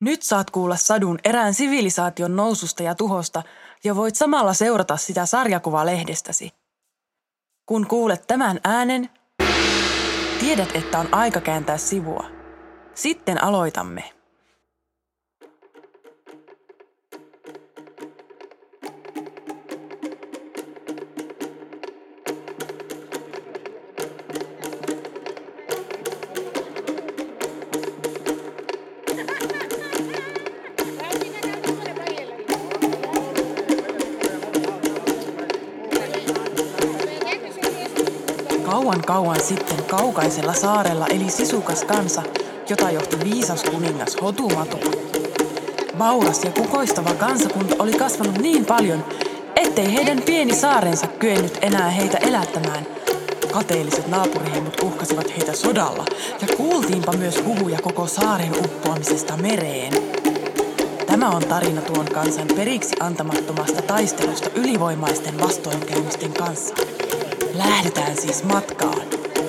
Nyt saat kuulla sadun erään sivilisaation noususta ja tuhosta ja voit samalla seurata sitä sarjakuvalehdestäsi. Kun kuulet tämän äänen, tiedät, että on aika kääntää sivua. Sitten aloitamme. Kauan kauan sitten kaukaisella saarella eli sisukas kansa, jota johti viisas kuningas Hotumatu. Vauras ja kukoistava kansakunta oli kasvanut niin paljon, ettei heidän pieni saarensa kyennyt enää heitä elättämään. Kateelliset naapuriheimot uhkasivat heitä sodalla, ja kuultiinpa myös huhuja koko saaren uppoamisesta mereen. Tämä on tarina tuon kansan periksi antamattomasta taistelusta ylivoimaisten vastoinkäymisten kanssa. Lähdetään siis matkaan.